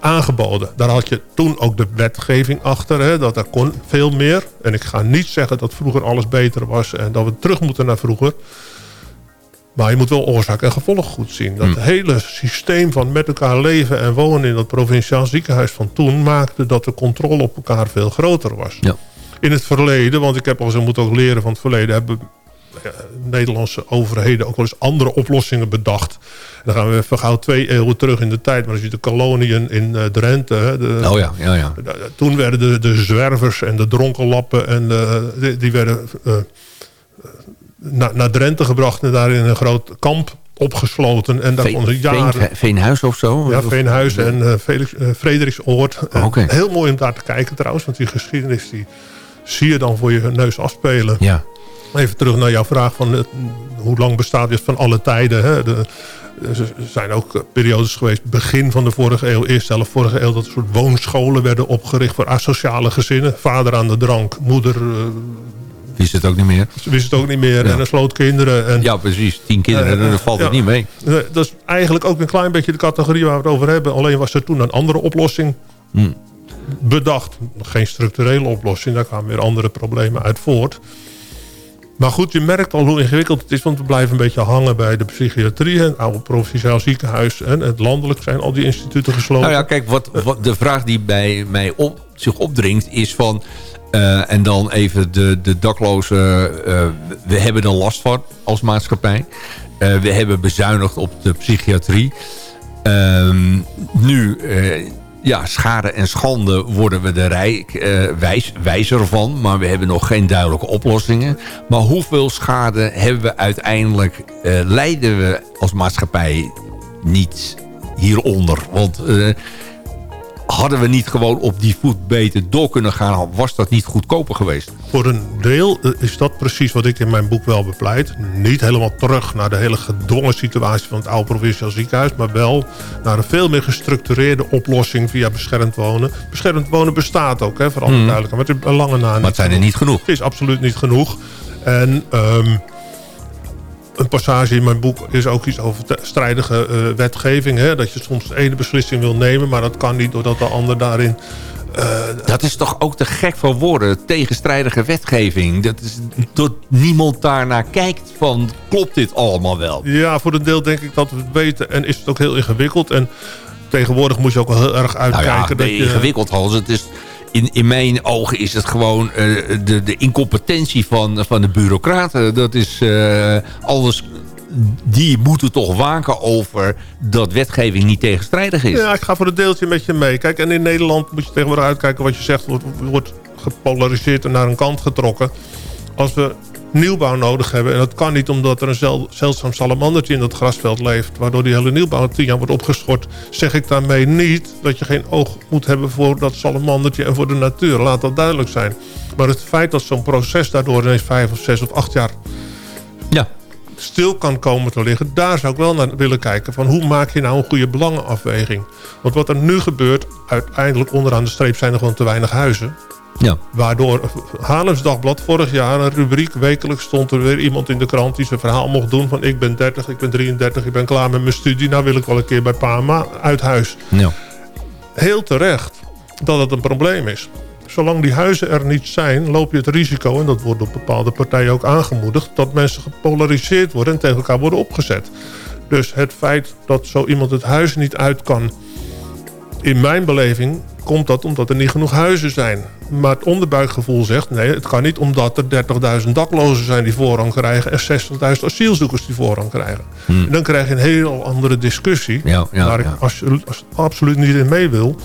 aangeboden. Daar had je toen ook de wetgeving achter. Hè, dat er kon veel meer. En ik ga niet zeggen dat vroeger alles beter was... en dat we terug moeten naar vroeger. Maar je moet wel oorzaak en gevolg goed zien. Dat hmm. hele systeem van met elkaar leven en wonen... in dat provinciaal ziekenhuis van toen... maakte dat de controle op elkaar veel groter was. Ja. In het verleden, want ik heb al zo moet ook leren van het verleden... hebben Nederlandse overheden ook wel eens andere oplossingen bedacht. dan gaan we even gauw twee eeuwen terug in de tijd. Maar als je de koloniën in uh, Drenthe... De, oh ja, ja, ja. toen werden de, de zwervers en de dronkenlappen... En de, die, werden uh, naar Drenthe gebracht en daar in een groot kamp opgesloten. En daar Veen, jaren... Veenhuis of zo? Ja, Veenhuis en uh, Felix, uh, Frederiksoord. Oh, okay. Heel mooi om daar te kijken trouwens. Want die geschiedenis die zie je dan voor je neus afspelen. Ja. Even terug naar jouw vraag van het, hoe lang bestaat dit van alle tijden. Hè? De, Er zijn ook periodes geweest, begin van de vorige eeuw, eerste helft vorige eeuw, dat er soort woonscholen werden opgericht voor asociale gezinnen. Vader aan de drank, moeder uh, wist het ook niet meer. Ze wist het ook niet meer. En er sloot kinderen. En, ja, precies. Tien kinderen, uh, daar valt ja, het niet mee. dat is eigenlijk ook een klein beetje de categorie waar we het over hebben. Alleen was er toen een andere oplossing hmm. bedacht. Geen structurele oplossing. Daar kwamen weer andere problemen uit voort. Maar goed, je merkt al hoe ingewikkeld het is. Want we blijven een beetje hangen bij de psychiatrie. Het oude provinciaal ziekenhuis. En het landelijk zijn al die instituten gesloten. Nou ja, kijk, wat, wat de vraag die bij mij op, zich opdringt is van... Uh, en dan even de, de daklozen. Uh, we hebben er last van als maatschappij. Uh, we hebben bezuinigd op de psychiatrie. Ehm, nu, ja, schade en schande worden we er rijk, wijs, wijzer van. Maar we hebben nog geen duidelijke oplossingen. Maar hoeveel schade hebben we uiteindelijk... lijden we als maatschappij niet hieronder? Want hadden we niet gewoon op die voet beter door kunnen gaan... was dat niet goedkoper geweest? Voor een deel is dat precies wat ik in mijn boek wel bepleit. Niet helemaal terug naar de hele gedwongen situatie van het oude provinciaal ziekenhuis... maar wel naar een veel meer gestructureerde oplossing via beschermd wonen. Beschermd wonen bestaat ook, hè, voor alle Hmm. duidelijkheid. Maar het is lange na Maar het zijn er niet genoeg. Het is absoluut niet genoeg. En... Um, een passage in mijn boek is ook iets over strijdige uh, wetgeving. Hè? Dat je soms de ene beslissing wil nemen, maar dat kan niet doordat de ander daarin... Uh, dat is toch ook te gek voor woorden, tegenstrijdige wetgeving. Dat is dat niemand daarnaar kijkt van, klopt dit allemaal wel? Ja, voor een deel denk ik dat we het weten en is het ook heel ingewikkeld. En tegenwoordig moet je ook wel heel erg uitkijken. Nou ja, dat je... ingewikkeld, Hans. Het is in, in mijn ogen is het gewoon uh, de, de incompetentie van, van de bureaucraten. Dat is uh, alles... Die moeten toch waken over dat wetgeving niet tegenstrijdig is. Ja, ik ga voor een deeltje met je mee. Kijk, en in Nederland moet je tegenwoordig uitkijken wat je zegt. Wordt, wordt gepolariseerd en naar een kant getrokken. Als we nieuwbouw nodig hebben. En dat kan niet omdat er een zeldzaam salamandertje in dat grasveld leeft. Waardoor die hele nieuwbouw tien jaar wordt opgeschort. Zeg ik daarmee niet dat je geen oog moet hebben voor dat salamandertje en voor de natuur. Laat dat duidelijk zijn. Maar het feit dat zo'n proces daardoor ineens vijf of zes of acht jaar ja. stil kan komen te liggen. Daar zou ik wel naar willen kijken. Van hoe maak je nou een goede belangenafweging? Want wat er nu gebeurt, uiteindelijk onderaan de streep zijn er gewoon te weinig huizen. Ja. Waardoor Haarlems Dagblad vorig jaar een rubriek wekelijks stond er weer iemand in de krant die zijn verhaal mocht doen van ik ben 30, ik ben 33, ik ben klaar met mijn studie. Nou wil ik wel een keer bij Pama uit huis. Ja. Heel terecht dat het een probleem is. Zolang die huizen er niet zijn, loop je het risico... en dat wordt door bepaalde partijen ook aangemoedigd... dat mensen gepolariseerd worden en tegen elkaar worden opgezet. Dus het feit dat zo iemand het huis niet uit kan... in mijn beleving komt dat omdat er niet genoeg huizen zijn. Maar het onderbuikgevoel zegt... nee, het kan niet omdat er 30.000 daklozen zijn die voorrang krijgen... en 60.000 asielzoekers die voorrang krijgen. Hmm. En dan krijg je een heel andere discussie... Ja, ja, waar ik als, absoluut niet in mee wil.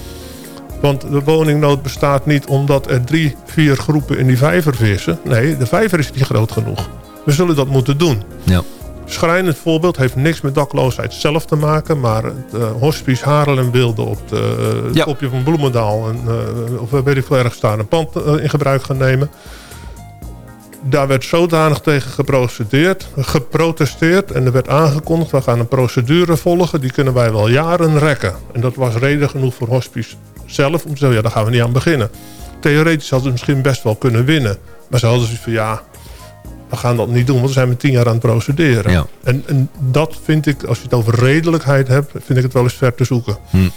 Want de woningnood bestaat niet omdat er drie, vier groepen in die vijver vissen. Nee, de vijver is niet groot genoeg. We zullen dat moeten doen. Ja. Schrijnend voorbeeld heeft niks met dakloosheid zelf te maken... maar het uh, hospice Haarlem wilde op het uh, Ja. kopje van Bloemendaal... En, uh, of weet ik veel ergens staan, een pand in gebruik gaan nemen. Daar werd zodanig tegen geprocedeerd, geprotesteerd... en er werd aangekondigd, we gaan een procedure volgen... die kunnen wij wel jaren rekken. En dat was reden genoeg voor hospice zelf... om te zeggen, ja, daar gaan we niet aan beginnen. Theoretisch hadden ze misschien best wel kunnen winnen. Maar ze hadden zoiets van, ja, we gaan dat niet doen, want we zijn met tien jaar aan het procederen. Ja. En, en dat vind ik, als je het over redelijkheid hebt, vind ik het wel eens ver te zoeken. Hm.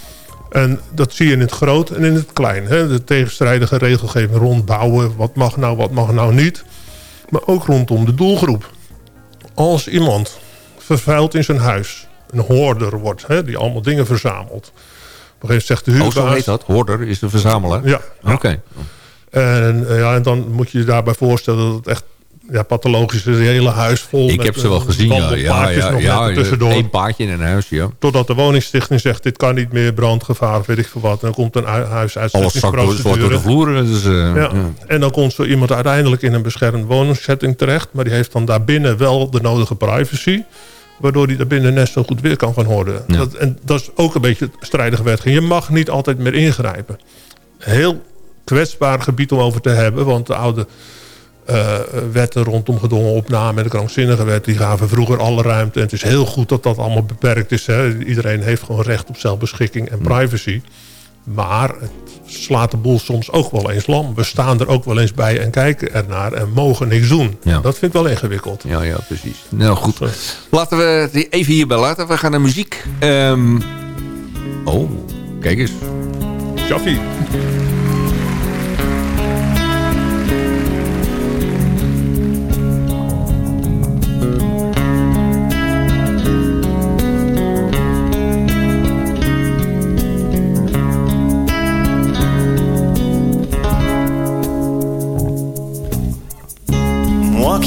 En dat zie je in het groot en in het klein. Hè? De tegenstrijdige regelgeving rond bouwen, wat mag nou, wat mag nou niet. Maar ook rondom de doelgroep. Als iemand vervuild in zijn huis, een hoorder wordt, hè, die allemaal dingen verzamelt. Op een gegeven moment zegt de Oh, huurbaas... zo heet dat. Hoorder is de verzamelaar. Ja. Oké. En, uh, ja, en dan moet je je daarbij voorstellen dat het echt ja, pathologisch is. Het hele huis vol Ik met, heb ze wel uh, gezien, ja. Ja, ja, nog ja, tussendoor. Eén paardje in een huis, ja. Totdat de woningstichting zegt, dit kan niet meer, brandgevaar, weet ik veel wat. En dan komt een hu- Alles zakt door, de vloeren. Dus, uh, Ja. En dan komt zo iemand uiteindelijk in een beschermd woningssetting terecht. Maar die heeft dan daarbinnen wel de nodige privacy. Waardoor hij daarbinnen net zo goed weer kan gaan horen. Ja. Dat, en dat is ook een beetje strijdige wetgeving. Je mag niet altijd meer ingrijpen. Heel kwetsbaar gebied om over te hebben. Want de oude eh, wetten rondom gedwongen opname en de krankzinnige wet... die gaven vroeger alle ruimte. En het is heel goed dat dat allemaal beperkt is. Hè. Iedereen heeft gewoon recht op zelfbeschikking en privacy. Maar het slaat de boel soms ook wel eens lam. We staan er ook wel eens bij en kijken ernaar en mogen niks doen. Ja. Dat vind ik wel ingewikkeld. Ja, ja, precies. Nou goed. Laten we het even hierbij laten. We gaan naar muziek. Ehm, oh, kijk eens. Jaffi.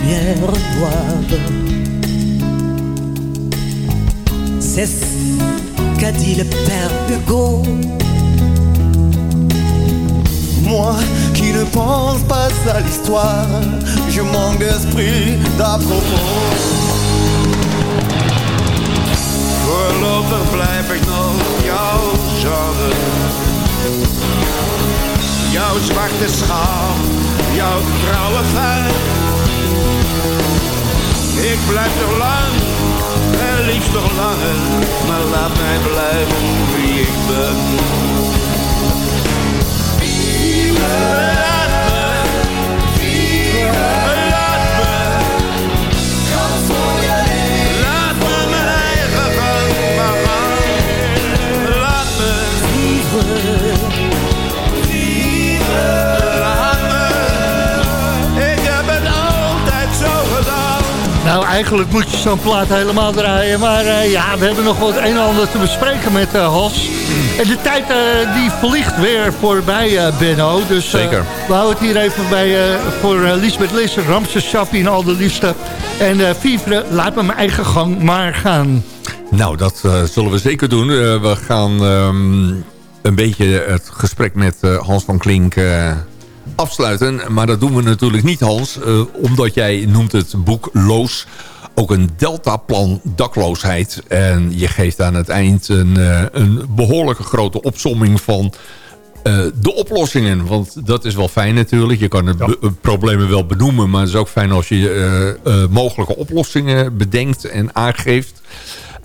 lumière boive eigenlijk moet je zo'n plaat helemaal draaien. Maar eh, ja, we hebben nog wat een en ander te bespreken met eh Hans. En de tijd eh, die vliegt weer voorbij, Benno. Dus Zeker. we houden het hier even bij voor Lisbeth Lis, Ramses Shaffi en al de liefste. En Vivre, laat me mijn eigen gang maar gaan. Nou, dat zullen we zeker doen. We gaan ehm, een beetje het gesprek met Hans van Klink afsluiten. Maar dat doen we natuurlijk niet, Hans. omdat jij noemt het boek Loos ook een deltaplan dakloosheid. En je geeft aan het eind een, eh, een behoorlijke grote opsomming van... eh, de oplossingen, want dat is wel fijn natuurlijk. Je kan de eh, problemen wel benoemen, maar het is ook fijn als je mogelijke oplossingen bedenkt en aangeeft.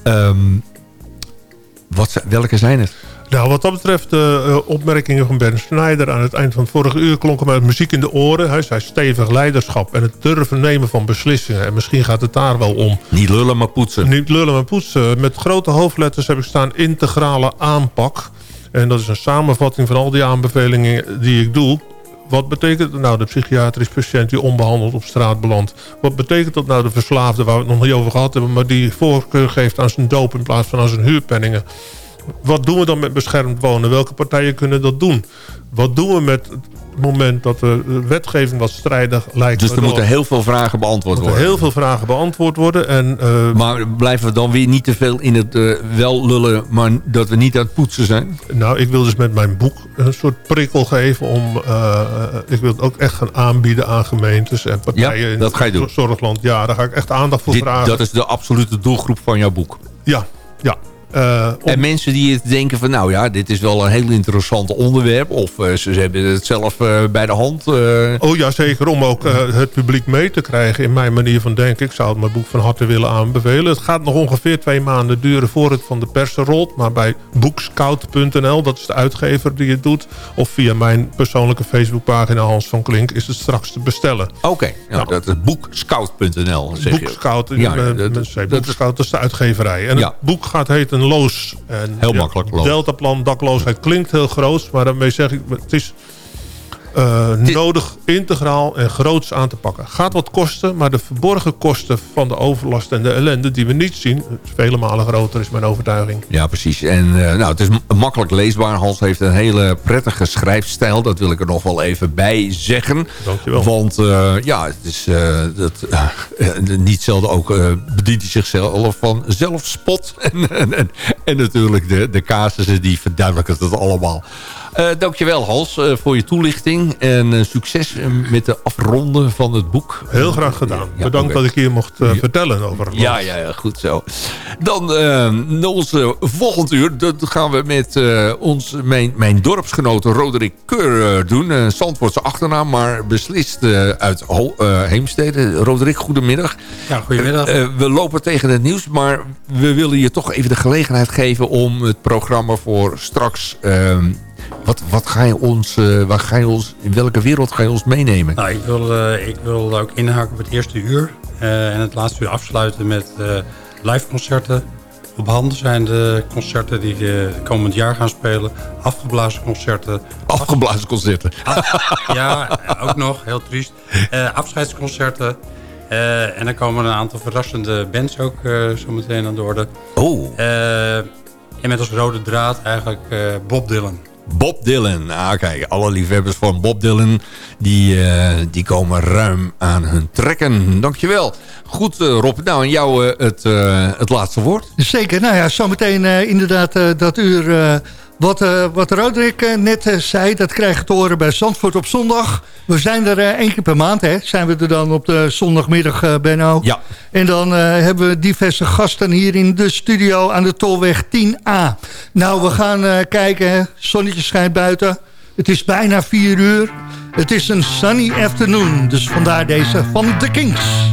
Ehm, wat, welke zijn het? Nou, wat dat betreft de uh, opmerkingen van Ben Schneider aan het eind van het vorige uur klonken mij muziek in de oren. Hij zei stevig leiderschap en het durven nemen van beslissingen. En misschien gaat het daar wel om. Niet lullen maar poetsen. Niet lullen maar poetsen. Met grote hoofdletters heb ik staan integrale aanpak. En dat is een samenvatting van al die aanbevelingen die ik doe. Wat betekent dat nou de psychiatrisch patiënt die onbehandeld op straat belandt? Wat betekent dat nou de verslaafde waar we het nog niet over gehad hebben... maar die voorkeur geeft aan zijn doop in plaats van aan zijn huurpenningen? Wat doen we dan met beschermd wonen? Welke partijen kunnen dat doen? Wat doen we met het moment dat de wetgeving wat strijdig lijkt? Dus er moeten heel veel vragen beantwoord worden? heel veel vragen beantwoord worden. En, uh, maar blijven we dan weer niet te veel in het uh, wel lullen... maar dat we niet aan het poetsen zijn? Nou, ik wil dus met mijn boek een soort prikkel geven... om uh, ik wil het ook echt gaan aanbieden aan gemeentes en partijen... Ja, dat ga je doen. Zorgland. Ja, daar ga ik echt aandacht voor Dit, vragen. Dat is de absolute doelgroep van jouw boek? Ja, ja. Uh, om... En mensen die het denken van nou ja, dit is wel een heel interessant onderwerp. Of uh, ze hebben het zelf uh, bij de hand. Oh ja, zeker. Om ook het publiek mee te krijgen in mijn manier van denken. Ik zou het mijn boek van harte willen aanbevelen. Het gaat nog ongeveer twee maanden duren voor het van de pers rolt. Maar bij boekscout.nl, dat is de uitgever die het doet. Of via mijn persoonlijke Facebookpagina Hans van Klink is het straks te bestellen. Oké, okay, nou, nou, dat is boekscout.nl Boekscout, ja, dat, dat, is de uitgeverij. En ja. het boek gaat heten loos. En, heel makkelijk loos. Deltaplan, dakloosheid klinkt heel groot. Maar daarmee zeg ik, het is uh, nodig integraal en groots aan te pakken. Gaat wat kosten, maar de verborgen kosten van de overlast en de ellende die we niet zien... vele malen groter is mijn overtuiging. Ja, precies. En uh, nou, het is makkelijk leesbaar. Hans heeft een hele prettige schrijfstijl. Dat wil ik er nog wel even bij zeggen. Dankjewel. Want uh, ja, het is dat, niet zelden ook bedient hij zichzelf van zelfspot. [laughs] en, en, en, en natuurlijk de, de casussen die verduidelijken het allemaal. Uh, dankjewel Hans uh, voor je toelichting. En uh, succes met de afronden van het boek. Heel graag gedaan. Ja, Bedankt okay. dat ik hier mocht vertellen over het ja, ja, ja, goed zo. Dan naar onze volgende uur. Dat gaan we met ons, mijn, mijn dorpsgenoot Roderick Keur doen. Zandvoortse achternaam, maar beslist uit Heemstede. Roderick, goedemiddag. Ja, goedemiddag. we lopen tegen het nieuws, maar we willen je toch even de gelegenheid geven om het programma voor straks... Wat, wat ga je ons, uh, waar ga je ons, in welke wereld ga je ons meenemen? Nou, ik wil, uh, ik wil ook inhaken op het eerste uur. Uh, en het laatste uur afsluiten met live concerten. Op handen zijn de concerten die de komend jaar gaan spelen. Afgeblazen concerten. Afgeblazen concerten? ja, ook nog. Heel triest. afscheidsconcerten. en dan komen een aantal verrassende bands ook zo meteen aan de orde. Oh. en met als rode draad eigenlijk Bob Dylan. Bob Dylan. Ah, kijk, alle liefhebbers van Bob Dylan... die, uh, die komen ruim aan hun trekken. Dankjewel. Goed, uh, Rob. Nou, en jou uh, het, het laatste woord. Zeker. Nou ja, zometeen inderdaad dat uur... Wat, uh, wat Roderick uh, net uh, zei, dat krijg je te horen bij Zandvoort op zondag. We zijn er één keer per maand, hè? Zijn we er dan op de zondagmiddag, Benno? Ja. En dan hebben we diverse gasten hier in de studio aan de Tolweg 10A. Nou, we gaan kijken, hè? Zonnetje schijnt buiten. Het is bijna 4 uur. Het is een sunny afternoon, dus vandaar deze van The Kings.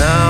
now.